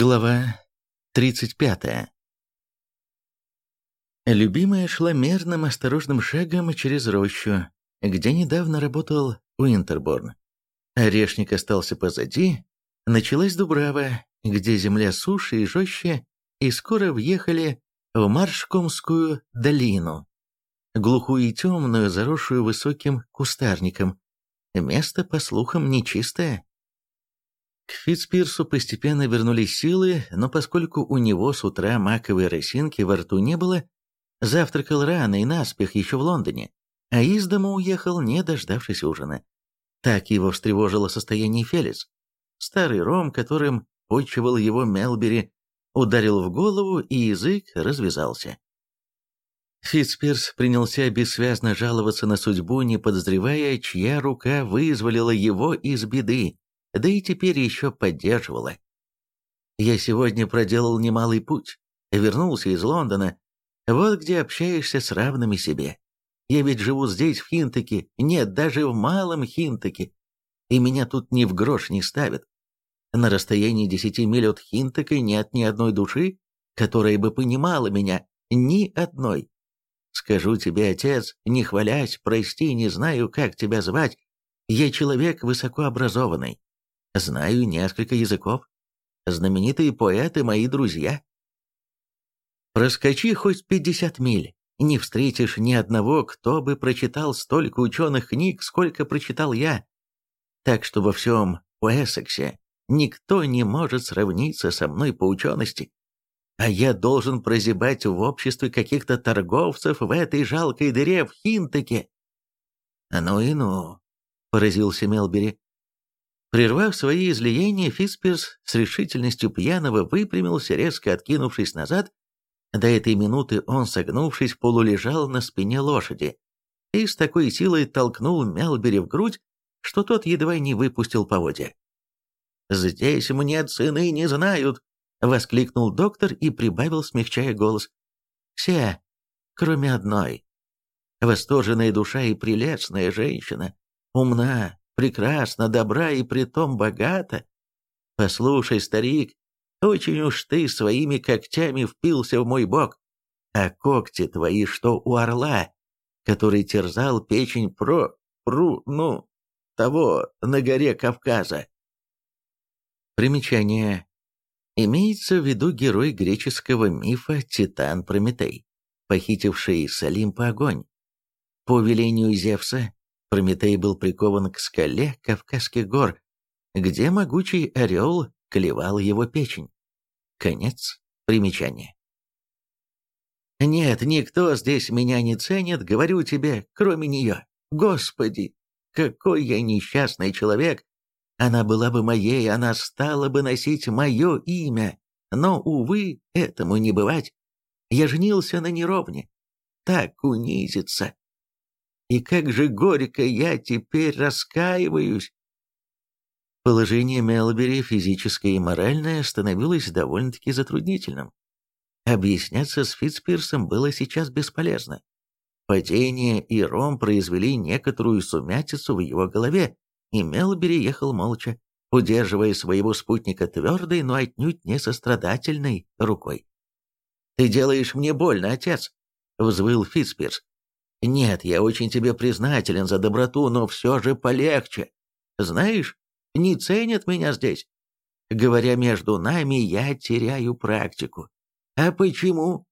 Глава 35 Любимая шла мерным осторожным шагом через рощу, где недавно работал Уинтерборн. Орешник остался позади, началась Дубрава, где земля суше и жестче, и скоро въехали в Маршкомскую долину, глухую и темную, заросшую высоким кустарником. Место, по слухам, нечистое. К Фитцпирсу постепенно вернулись силы, но поскольку у него с утра маковой росинки во рту не было, завтракал рано и наспех еще в Лондоне, а из дома уехал, не дождавшись ужина. Так его встревожило состояние Фелис. Старый ром, которым почивал его Мелбери, ударил в голову, и язык развязался. Фитцпирс принялся бессвязно жаловаться на судьбу, не подозревая, чья рука вызволила его из беды да и теперь еще поддерживала. Я сегодня проделал немалый путь, вернулся из Лондона, вот где общаешься с равными себе. Я ведь живу здесь, в Хинтаке, нет, даже в Малом Хинтаке, и меня тут ни в грош не ставят. На расстоянии десяти миль от Хинтака нет ни одной души, которая бы понимала меня, ни одной. Скажу тебе, отец, не хвалясь, прости, не знаю, как тебя звать, я человек высокообразованный. Знаю несколько языков. Знаменитые поэты мои друзья. Проскочи хоть пятьдесят миль, не встретишь ни одного, кто бы прочитал столько ученых книг, сколько прочитал я. Так что во всем Уэссексе никто не может сравниться со мной по учености. А я должен прозябать в обществе каких-то торговцев в этой жалкой дыре в Хинтаке. «Ну и ну», — поразился Мелбери. Прервав свои излияния, Фиспирс с решительностью пьяного выпрямился, резко откинувшись назад. До этой минуты он, согнувшись, полулежал на спине лошади и с такой силой толкнул Мелбери в грудь, что тот едва не выпустил поводья. «Здесь мне цены не знают!» — воскликнул доктор и прибавил, смягчая голос. «Все, кроме одной. Восторженная душа и прелестная женщина, умна, прекрасна, добра и притом богата. Послушай, старик, очень уж ты своими когтями впился в мой бок, а когти твои, что у орла, который терзал печень про, пру, ну, того, на горе Кавказа. Примечание. Имеется в виду герой греческого мифа Титан Прометей, похитивший с Олимпа огонь. По велению Зевса, Прометей был прикован к скале Кавказских гор, где могучий орел клевал его печень. Конец примечания. «Нет, никто здесь меня не ценит, говорю тебе, кроме нее. Господи, какой я несчастный человек! Она была бы моей, она стала бы носить мое имя. Но, увы, этому не бывать. Я женился на неровне. Так унизиться. И как же горько я теперь раскаиваюсь. Положение Мелбери, физическое и моральное, становилось довольно-таки затруднительным. Объясняться с Фитцпирсом было сейчас бесполезно. Падение и Ром произвели некоторую сумятицу в его голове, и Мелбери ехал молча, удерживая своего спутника твердой, но отнюдь не сострадательной рукой. «Ты делаешь мне больно, отец!» — взвыл Фитцпирс. Нет, я очень тебе признателен за доброту, но все же полегче. Знаешь, не ценят меня здесь. Говоря между нами, я теряю практику. А почему?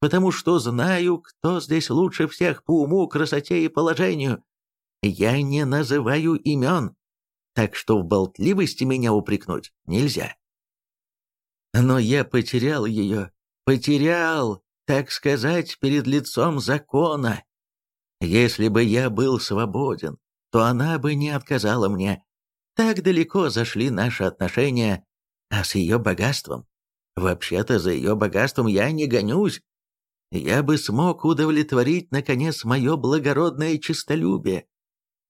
Потому что знаю, кто здесь лучше всех по уму, красоте и положению. Я не называю имен, так что в болтливости меня упрекнуть нельзя. Но я потерял ее, потерял, так сказать, перед лицом закона. Если бы я был свободен, то она бы не отказала мне. Так далеко зашли наши отношения, а с ее богатством? Вообще-то за ее богатством я не гонюсь. Я бы смог удовлетворить, наконец, мое благородное честолюбие.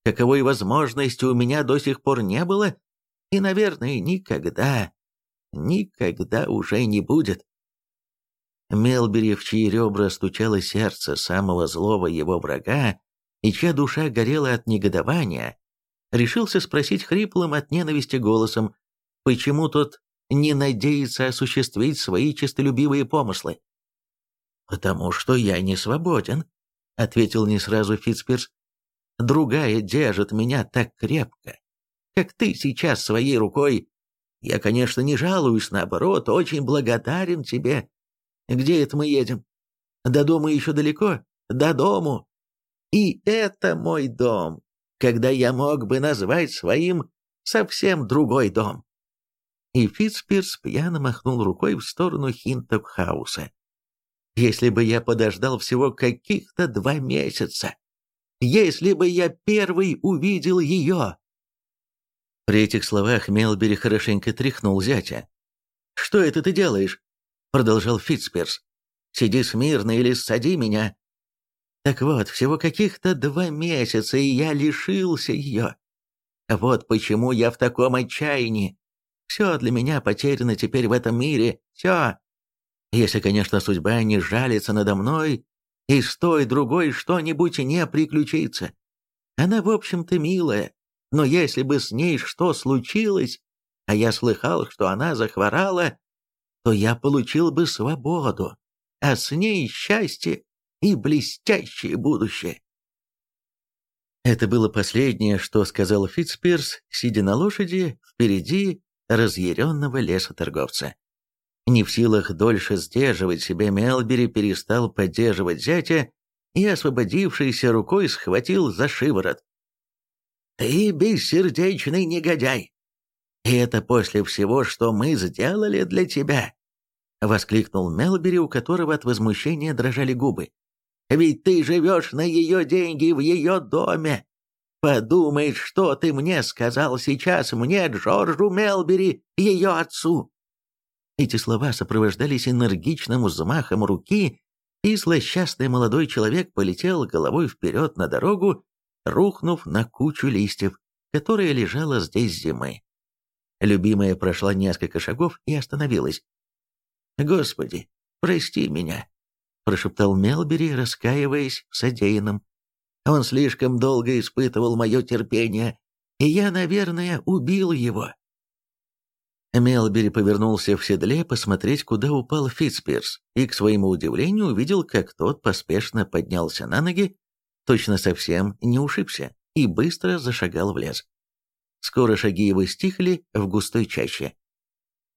Каковой возможности у меня до сих пор не было, и, наверное, никогда, никогда уже не будет. Мелбери, в чьи ребра стучало сердце самого злого его врага, и чья душа горела от негодования, решился спросить хриплым от ненависти голосом, почему тот не надеется осуществить свои честолюбивые помыслы? «Потому что я не свободен», — ответил не сразу Фитцперс. «Другая держит меня так крепко, как ты сейчас своей рукой. Я, конечно, не жалуюсь, наоборот, очень благодарен тебе. Где это мы едем? До дома еще далеко? До дому. И это мой дом, когда я мог бы назвать своим совсем другой дом». И Фитцпирс пьяно махнул рукой в сторону Хинтокхауса. «Если бы я подождал всего каких-то два месяца! Если бы я первый увидел ее!» При этих словах Мелбери хорошенько тряхнул зятя. «Что это ты делаешь?» — продолжал Фитцперс. «Сиди смирно или ссади меня». Так вот, всего каких-то два месяца, и я лишился ее. Вот почему я в таком отчаянии. Все для меня потеряно теперь в этом мире, все. Если, конечно, судьба не жалится надо мной, и с той другой что-нибудь не приключится. Она, в общем-то, милая, но если бы с ней что случилось, а я слыхал, что она захворала, то я получил бы свободу, а с ней счастье и блестящее будущее. Это было последнее, что сказал Фитцпирс, сидя на лошади впереди разъяренного лесоторговца. Не в силах дольше сдерживать себя, Мелбери перестал поддерживать зятя и, освободившейся рукой, схватил за шиворот. «Ты бессердечный негодяй! И это после всего, что мы сделали для тебя!» — воскликнул Мелбери, у которого от возмущения дрожали губы. Ведь ты живешь на ее деньги в ее доме. Подумай, что ты мне сказал сейчас, мне, Джорджу Мелбери, ее отцу». Эти слова сопровождались энергичным взмахом руки, и злосчастный молодой человек полетел головой вперед на дорогу, рухнув на кучу листьев, которая лежала здесь зимы. Любимая прошла несколько шагов и остановилась. «Господи, прости меня», прошептал Мелбери, раскаиваясь в содеянном. «Он слишком долго испытывал мое терпение, и я, наверное, убил его». Мелбери повернулся в седле посмотреть, куда упал Фитспирс, и, к своему удивлению, увидел, как тот поспешно поднялся на ноги, точно совсем не ушибся, и быстро зашагал в лес. Скоро шаги его стихли в густой чаще.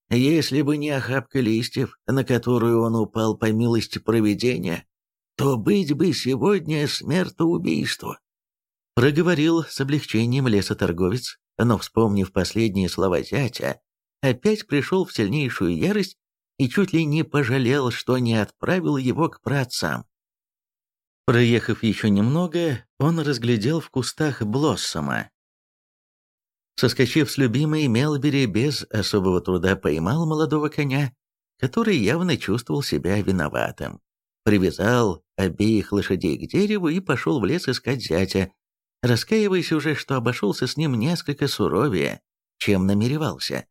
Если бы не охапка листьев, на которую он упал по милости провидения, то быть бы сегодня смертоубийство. Проговорил с облегчением лесоторговец, но, вспомнив последние слова зятя, опять пришел в сильнейшую ярость и чуть ли не пожалел, что не отправил его к праотцам. Проехав еще немного, он разглядел в кустах блоссома, Соскочив с любимой, Мелбери без особого труда поймал молодого коня, который явно чувствовал себя виноватым. Привязал обеих лошадей к дереву и пошел в лес искать зятя, раскаиваясь уже, что обошелся с ним несколько суровее, чем намеревался.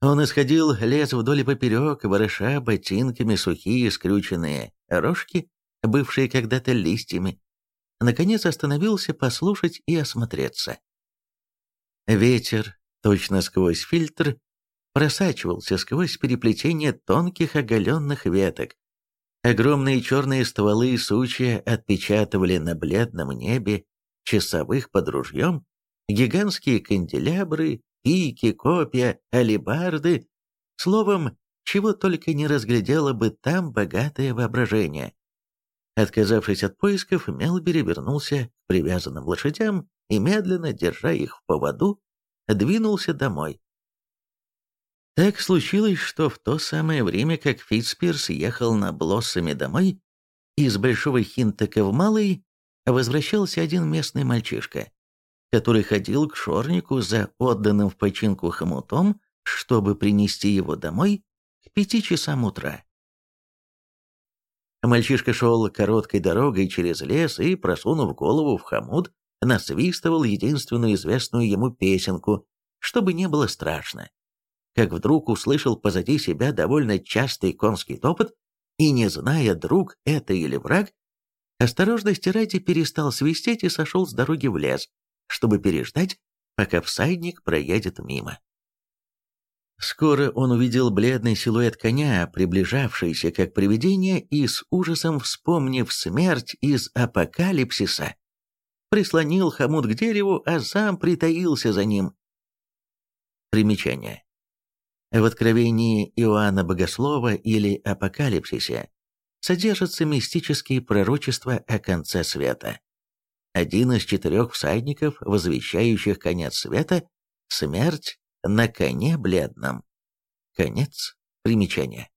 Он исходил лес вдоль и поперек, вороша ботинками сухие скрюченные рожки, бывшие когда-то листьями. Наконец остановился послушать и осмотреться. Ветер, точно сквозь фильтр, просачивался сквозь переплетение тонких оголенных веток. Огромные черные стволы и сучья отпечатывали на бледном небе часовых под ружьем, гигантские канделябры, пики, копья, алебарды, словом, чего только не разглядело бы там богатое воображение. Отказавшись от поисков, Мелбери вернулся к привязанным лошадям и, медленно, держа их в поводу, двинулся домой. Так случилось, что в то самое время, как Фитспирс ехал на Блоссами домой, из Большого Хинтака в Малый возвращался один местный мальчишка, который ходил к шорнику за отданным в починку хомутом, чтобы принести его домой к пяти часам утра. Мальчишка шел короткой дорогой через лес и, просунув голову в хомут, насвистывал единственную известную ему песенку, чтобы не было страшно. Как вдруг услышал позади себя довольно частый конский топот, и, не зная, друг это или враг, осторожности ради перестал свистеть и сошел с дороги в лес, чтобы переждать, пока всадник проедет мимо. Скоро он увидел бледный силуэт коня, приближавшийся как привидение, и с ужасом вспомнив смерть из апокалипсиса, прислонил хомут к дереву, а сам притаился за ним. Примечание. В Откровении Иоанна Богослова или Апокалипсисе содержатся мистические пророчества о конце света. Один из четырех всадников, возвещающих конец света, смерть на коне бледном. Конец примечания.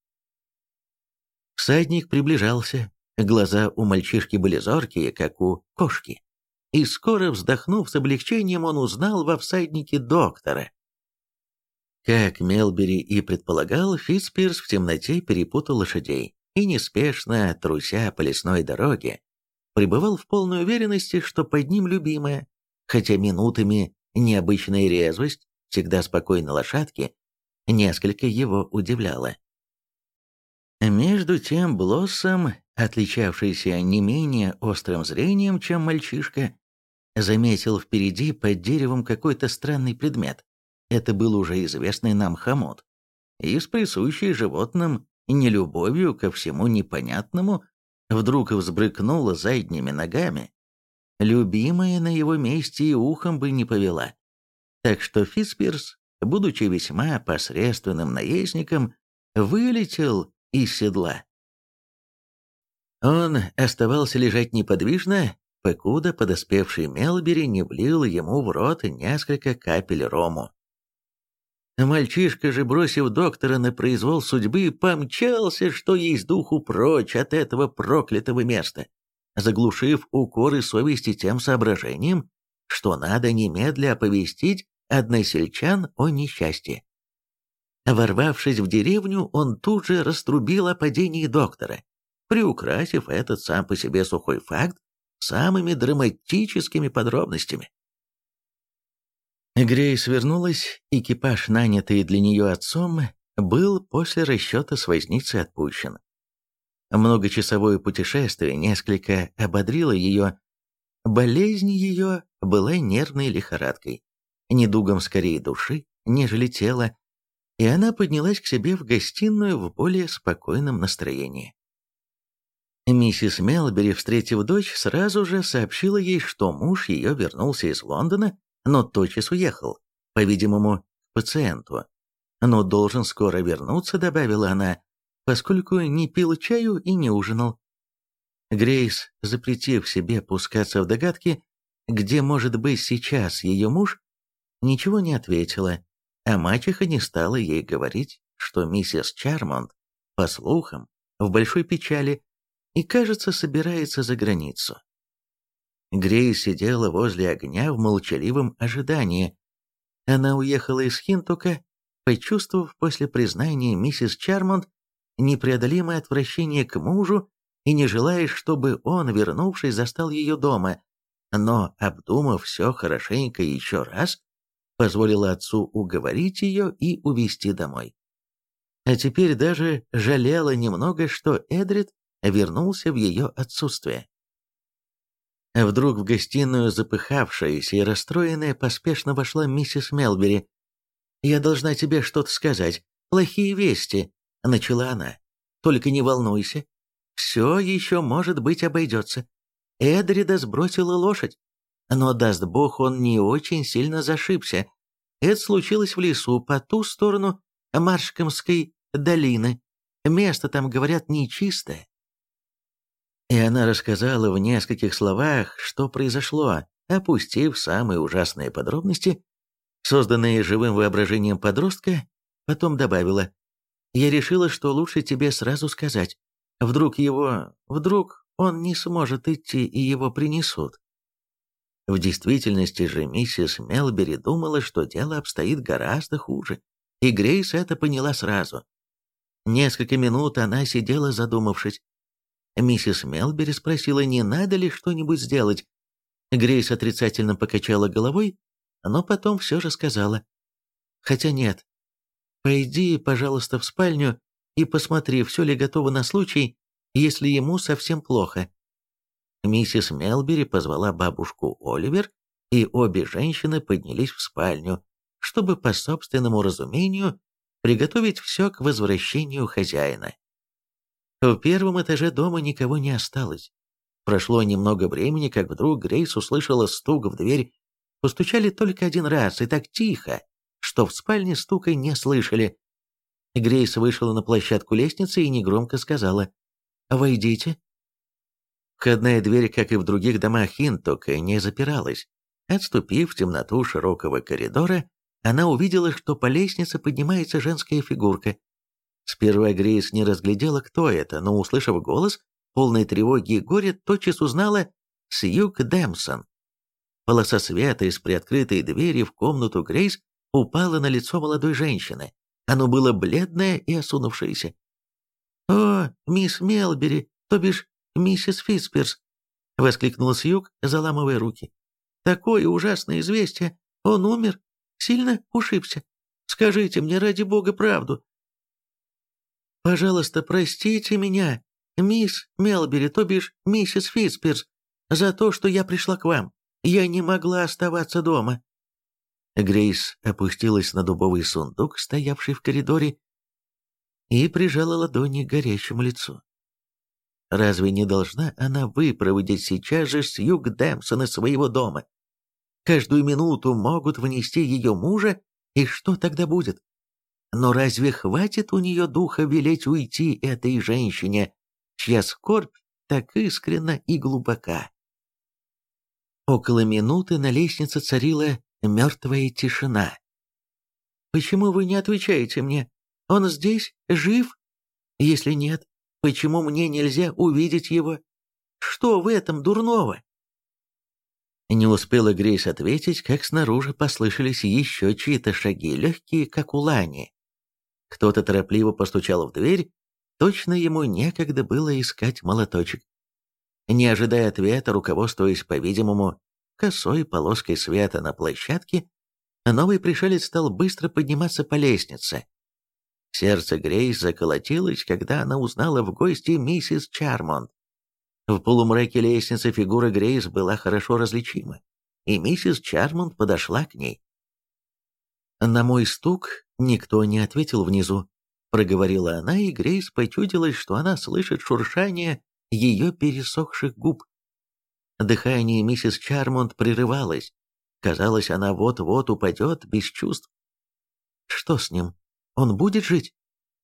Всадник приближался, глаза у мальчишки были зоркие, как у кошки. И скоро, вздохнув с облегчением, он узнал во всаднике доктора. Как Мелбери и предполагал, Фитспирс в темноте перепутал лошадей и, неспешно труся по лесной дороге, пребывал в полной уверенности, что под ним любимая, хотя минутами необычная резвость, всегда спокойной лошадки, несколько его удивляла. Между тем Блоссом, отличавшийся не менее острым зрением, чем мальчишка, заметил впереди под деревом какой-то странный предмет. Это был уже известный нам хомут. И с присущей животным нелюбовью ко всему непонятному вдруг взбрыкнула задними ногами. Любимая на его месте и ухом бы не повела. Так что Фитспирс, будучи весьма посредственным наездником, вылетел из седла. Он оставался лежать неподвижно, покуда подоспевший Мелбери не влил ему в рот несколько капель рому. Мальчишка же, бросив доктора на произвол судьбы, помчался, что есть духу прочь от этого проклятого места, заглушив укоры совести тем соображением, что надо немедля оповестить односельчан о несчастье. Ворвавшись в деревню, он тут же раструбил о падении доктора, приукрасив этот сам по себе сухой факт самыми драматическими подробностями. Грейс вернулась, экипаж, нанятый для нее отцом, был после расчета с возницей отпущен. Многочасовое путешествие несколько ободрило ее. Болезнь ее была нервной лихорадкой, недугом скорее души, нежели тела, и она поднялась к себе в гостиную в более спокойном настроении. Миссис Мелбери, встретив дочь, сразу же сообщила ей, что муж ее вернулся из Лондона но тотчас уехал, по-видимому, к пациенту. «Но должен скоро вернуться», — добавила она, поскольку не пил чаю и не ужинал. Грейс, запретив себе пускаться в догадки, где может быть сейчас ее муж, ничего не ответила, а мачеха не стала ей говорить, что миссис Чармонт, по слухам, в большой печали и, кажется, собирается за границу. Грейс сидела возле огня в молчаливом ожидании. Она уехала из Хинтука, почувствовав после признания миссис Чармонт непреодолимое отвращение к мужу и не желая, чтобы он, вернувшись, застал ее дома, но, обдумав все хорошенько еще раз, позволила отцу уговорить ее и увезти домой. А теперь даже жалела немного, что Эдрид вернулся в ее отсутствие. Вдруг в гостиную, запыхавшаяся и расстроенная, поспешно вошла миссис Мелбери. «Я должна тебе что-то сказать. Плохие вести», — начала она. «Только не волнуйся. Все еще, может быть, обойдется. Эдрида сбросила лошадь. Но, даст бог, он не очень сильно зашибся. Это случилось в лесу по ту сторону Маршкомской долины. Место там, говорят, нечистое. И она рассказала в нескольких словах, что произошло, опустив самые ужасные подробности, созданные живым воображением подростка, потом добавила, «Я решила, что лучше тебе сразу сказать. Вдруг его... вдруг он не сможет идти, и его принесут». В действительности же миссис Мелбери думала, что дело обстоит гораздо хуже, и Грейс это поняла сразу. Несколько минут она сидела задумавшись, Миссис Мелбери спросила, не надо ли что-нибудь сделать. Грейс отрицательно покачала головой, но потом все же сказала. «Хотя нет. Пойди, пожалуйста, в спальню и посмотри, все ли готово на случай, если ему совсем плохо». Миссис Мелбери позвала бабушку Оливер, и обе женщины поднялись в спальню, чтобы по собственному разумению приготовить все к возвращению хозяина. В первом этаже дома никого не осталось. Прошло немного времени, как вдруг Грейс услышала стук в дверь. Постучали только один раз, и так тихо, что в спальне стука не слышали. Грейс вышла на площадку лестницы и негромко сказала «Войдите». Входная дверь, как и в других домах Хинтока, не запиралась. Отступив в темноту широкого коридора, она увидела, что по лестнице поднимается женская фигурка. Сперва Грейс не разглядела, кто это, но, услышав голос, полной тревоги и горя, тотчас узнала Сьюг Дэмсон. Полоса света из приоткрытой двери в комнату Грейс упала на лицо молодой женщины. Оно было бледное и осунувшееся. «О, мисс Мелбери, то бишь миссис Фитспирс!» — воскликнул Сьюг, заламывая руки. «Такое ужасное известие! Он умер Сильно ушибся? Скажите мне, ради бога, правду. Пожалуйста, простите меня, мисс Мелбери, то бишь миссис Фитспирс, за то, что я пришла к вам. Я не могла оставаться дома». Грейс опустилась на дубовый сундук, стоявший в коридоре, и прижала ладони к горящему лицу. Разве не должна она выпроводить сейчас же Сьюг Дэмсон из своего дома? Каждую минуту могут внести ее мужа, и что тогда будет? Но разве хватит у нее духа велеть уйти этой женщине, чья скорбь так искренна и глубока? Около минуты на лестнице царила мертвая тишина. «Почему вы не отвечаете мне? Он здесь? Жив? Если нет, почему мне нельзя увидеть его? Что в этом дурного?» Не успела Грейс ответить, как снаружи послышались еще чьи-то шаги, легкие, как у Лани. Кто-то торопливо постучал в дверь, точно ему некогда было искать молоточек. Не ожидая ответа, руководствуясь, по-видимому, косой полоской света на площадке, новый пришелец стал быстро подниматься по лестнице. Сердце Грейс заколотилось, когда она узнала в гости миссис Чармонт. В полумраке лестницы фигура Грейс была хорошо различима, и миссис Чармонт подошла к ней. «На мой стук никто не ответил внизу», — проговорила она, и Грейс почудилась, что она слышит шуршание ее пересохших губ. Дыхание миссис Чармонт прерывалось. Казалось, она вот-вот упадет без чувств. «Что с ним? Он будет жить?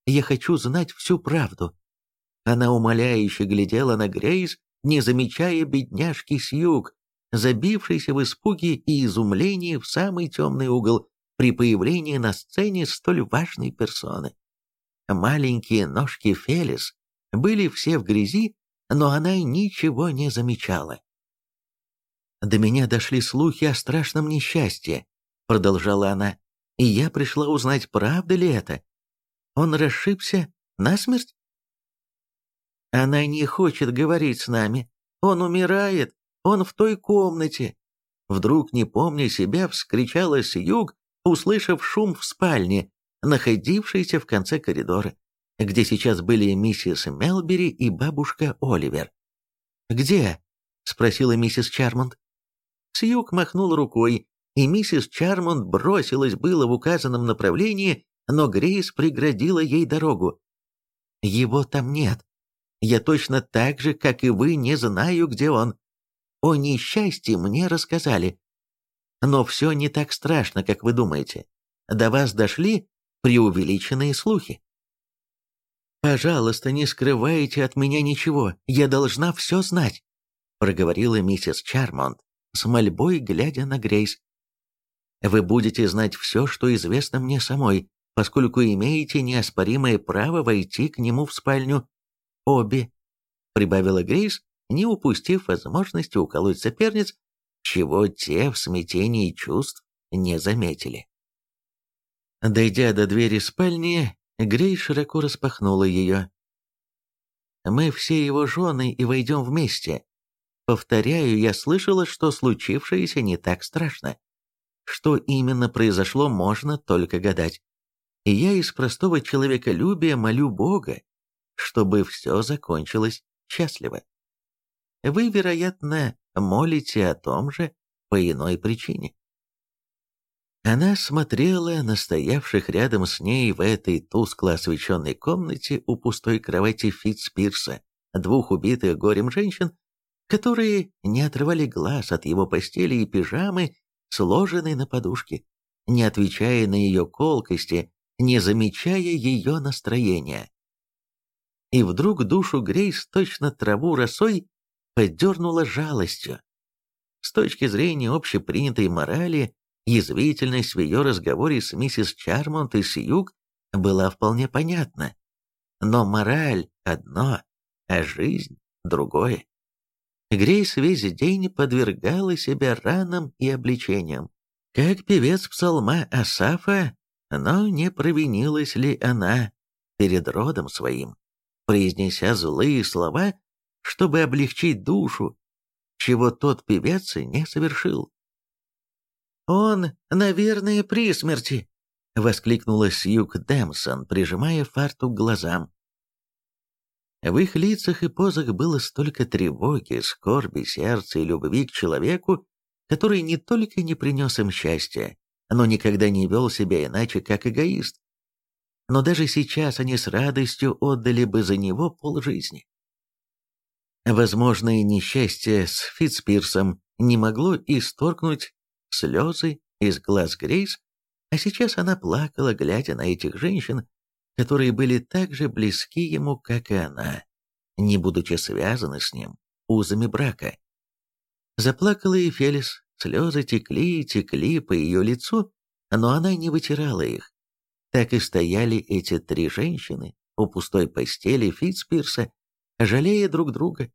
Я хочу знать всю правду», она умоляюще глядела на Грейс, не замечая бедняжки Сьюг, забившейся в испуге и изумлении в самый темный угол при появлении на сцене столь важной персоны. Маленькие ножки Фелис были все в грязи, но она ничего не замечала. «До меня дошли слухи о страшном несчастье», — продолжала она, — «и я пришла узнать, правда ли это. Он расшибся насмерть?» Она не хочет говорить с нами. Он умирает. Он в той комнате. Вдруг, не помня себя, вскричала Сьюг, услышав шум в спальне, находившейся в конце коридора, где сейчас были миссис Мелбери и бабушка Оливер. «Где?» — спросила миссис Чармонт. Сьюг махнул рукой, и миссис Чармонт бросилась было в указанном направлении, но Грейс преградила ей дорогу. «Его там нет. Я точно так же, как и вы, не знаю, где он. О несчастье мне рассказали. Но все не так страшно, как вы думаете. До вас дошли преувеличенные слухи. «Пожалуйста, не скрывайте от меня ничего, я должна все знать», проговорила миссис Чармонт, с мольбой глядя на Грейс. «Вы будете знать все, что известно мне самой, поскольку имеете неоспоримое право войти к нему в спальню обе», — прибавила Грейс, не упустив возможности уколоть соперниц, чего те в смятении чувств не заметили. Дойдя до двери спальни, Грейс широко распахнула ее. «Мы все его жены и войдем вместе. Повторяю, я слышала, что случившееся не так страшно. Что именно произошло, можно только гадать. И я из простого человеколюбия молю Бога, чтобы все закончилось счастливо. Вы, вероятно, молите о том же по иной причине. Она смотрела на стоявших рядом с ней в этой тускло освещенной комнате у пустой кровати Фитцпирса, двух убитых горем женщин, которые не отрывали глаз от его постели и пижамы, сложенной на подушке, не отвечая на ее колкости, не замечая ее настроения. И вдруг душу Грейс точно траву росой поддернула жалостью. С точки зрения общепринятой морали, Язвительность в ее разговоре с миссис Чармонт и Сьюг была вполне понятна. Но мораль одно, а жизнь другое. Грейс весь день подвергала себя ранам и обличениям. Как певец псалма Асафа, но не провинилась ли она перед родом своим, произнеся злые слова, чтобы облегчить душу, чего тот певец не совершил. «Он, наверное, при смерти!» — воскликнула Сьюк Дэмсон, прижимая фартук к глазам. В их лицах и позах было столько тревоги, скорби, сердца и любви к человеку, который не только не принес им счастья, но никогда не вел себя иначе, как эгоист. Но даже сейчас они с радостью отдали бы за него полжизни. Возможное несчастье с Фитцпирсом не могло исторгнуть слезы из глаз Грейс, а сейчас она плакала, глядя на этих женщин, которые были так же близки ему, как и она, не будучи связаны с ним узами брака. Заплакала и Фелис, слезы текли и текли по ее лицу, но она не вытирала их. Так и стояли эти три женщины у пустой постели Фитцпирса, жалея друг друга,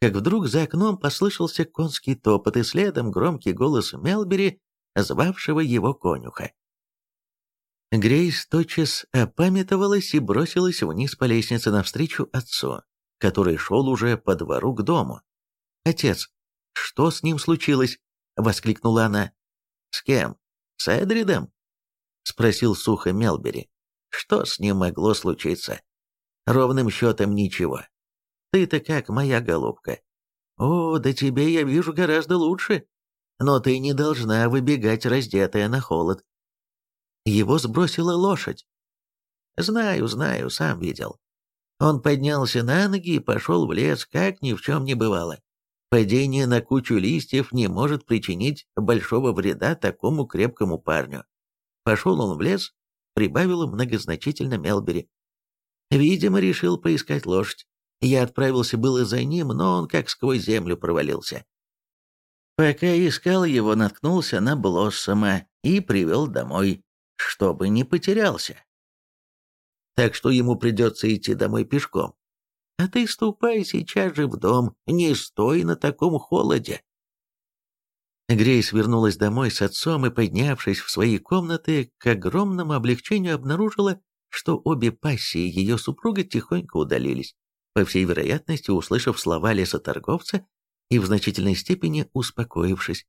как вдруг за окном послышался конский топот и следом громкий голос Мелбери, звавшего его конюха. Грейс тотчас опамятовалась и бросилась вниз по лестнице навстречу отцу, который шел уже по двору к дому. «Отец, что с ним случилось?» — воскликнула она. «С кем? С Эдридом?» — спросил сухо Мелбери. «Что с ним могло случиться?» «Ровным счетом ничего. Ты-то как, моя голубка? О, да тебе я вижу гораздо лучше. Но ты не должна выбегать раздетая на холод. Его сбросила лошадь. Знаю, знаю, сам видел. Он поднялся на ноги и пошел в лес, как ни в чем не бывало. Падение на кучу листьев не может причинить большого вреда такому крепкому парню. Пошел он в лес, прибавил многозначительно Мелбери. Видимо, решил поискать лошадь. Я отправился было за ним, но он как сквозь землю провалился. Пока искал его, наткнулся на Блоссома и привел домой, чтобы не потерялся. Так что ему придется идти домой пешком. А ты ступай сейчас же в дом, не стой на таком холоде. Грейс вернулась домой с отцом и, поднявшись в свои комнаты, к огромному облегчению обнаружила, что обе пассии ее супруга тихонько удалились по всей вероятности услышав слова лесоторговца и в значительной степени успокоившись.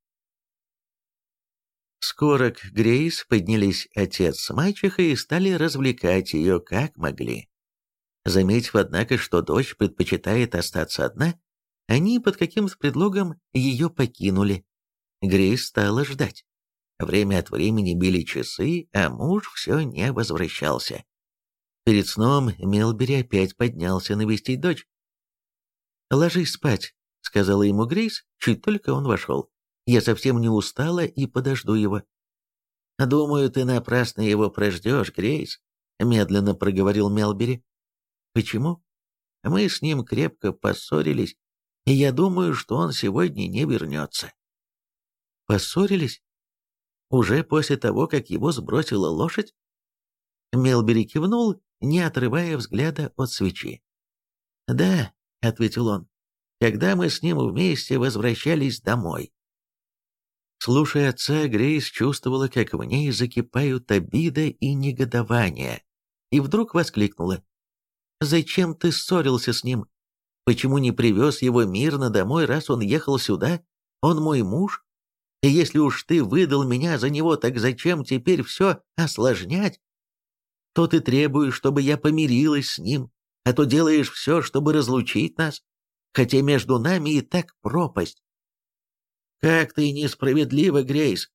Скоро к Грейс поднялись отец с мачехой и стали развлекать ее как могли. Заметив, однако, что дочь предпочитает остаться одна, они под каким-то предлогом ее покинули. Грейс стала ждать. Время от времени били часы, а муж все не возвращался. Перед сном Мелбери опять поднялся навестить дочь. «Ложись спать», — сказала ему Грейс, чуть только он вошел. «Я совсем не устала и подожду его». «Думаю, ты напрасно его прождешь, Грейс», — медленно проговорил Мелбери. «Почему? Мы с ним крепко поссорились, и я думаю, что он сегодня не вернется». «Поссорились? Уже после того, как его сбросила лошадь?» Мелбери кивнул не отрывая взгляда от свечи. «Да», — ответил он, — «когда мы с ним вместе возвращались домой». Слушая отца, Грейс чувствовала, как в ней закипают обида и негодование, и вдруг воскликнула. «Зачем ты ссорился с ним? Почему не привез его мирно домой, раз он ехал сюда? Он мой муж? И если уж ты выдал меня за него, так зачем теперь все осложнять?» То ты требуешь, чтобы я помирилась с ним, а то делаешь все, чтобы разлучить нас, хотя между нами и так пропасть. Как ты несправедлива, Грейс.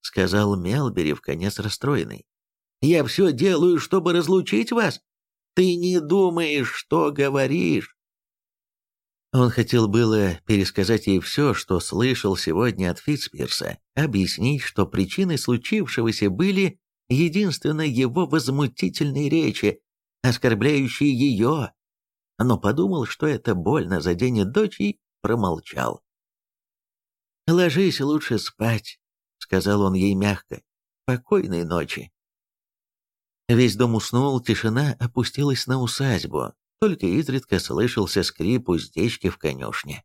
— сказал Мелбери в конец расстроенный. «Я все делаю, чтобы разлучить вас. Ты не думаешь, что говоришь». Он хотел было пересказать ей все, что слышал сегодня от Фитцпирса, объяснить, что причиной случившегося были единственно его возмутительные речи, оскорбляющие ее, но подумал, что это больно заденет дочь и промолчал. «Ложись лучше спать», — сказал он ей мягко. «Покойной ночи». Весь дом уснул, тишина опустилась на усадьбу, только изредка слышался скрип уздечки в конюшне.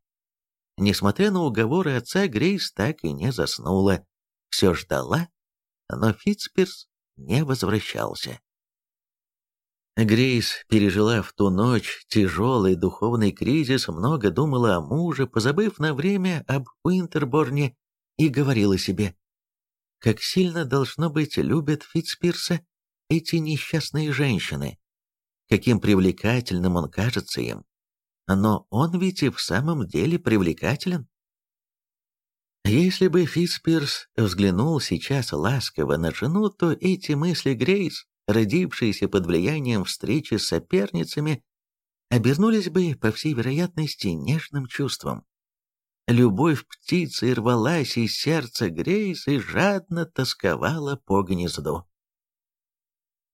Несмотря на уговоры отца, Грейс так и не заснула. Все ждала, но Фитцперс не возвращался. Грейс пережила в ту ночь тяжелый духовный кризис, много думала о муже, позабыв на время об Уинтерборне, и говорила себе, как сильно, должно быть, любят Фитцпирса эти несчастные женщины, каким привлекательным он кажется им. Но он ведь и в самом деле привлекателен. Если бы Фитспирс взглянул сейчас ласково на жену, то эти мысли Грейс, родившиеся под влиянием встречи с соперницами, обернулись бы, по всей вероятности, нежным чувством. Любовь птицы рвалась из сердца Грейс и жадно тосковала по гнезду.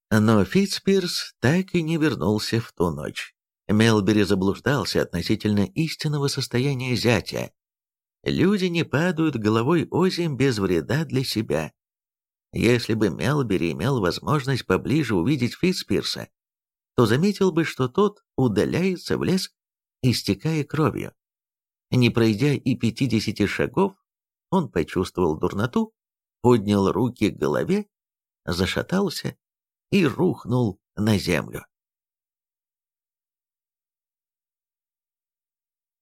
Но Фитспирс так и не вернулся в ту ночь. Мелбери заблуждался относительно истинного состояния зятя, Люди не падают головой озим без вреда для себя. Если бы Мелбери имел возможность поближе увидеть Фитспирса, то заметил бы, что тот удаляется в лес, истекая кровью. Не пройдя и пятидесяти шагов, он почувствовал дурноту, поднял руки к голове, зашатался и рухнул на землю.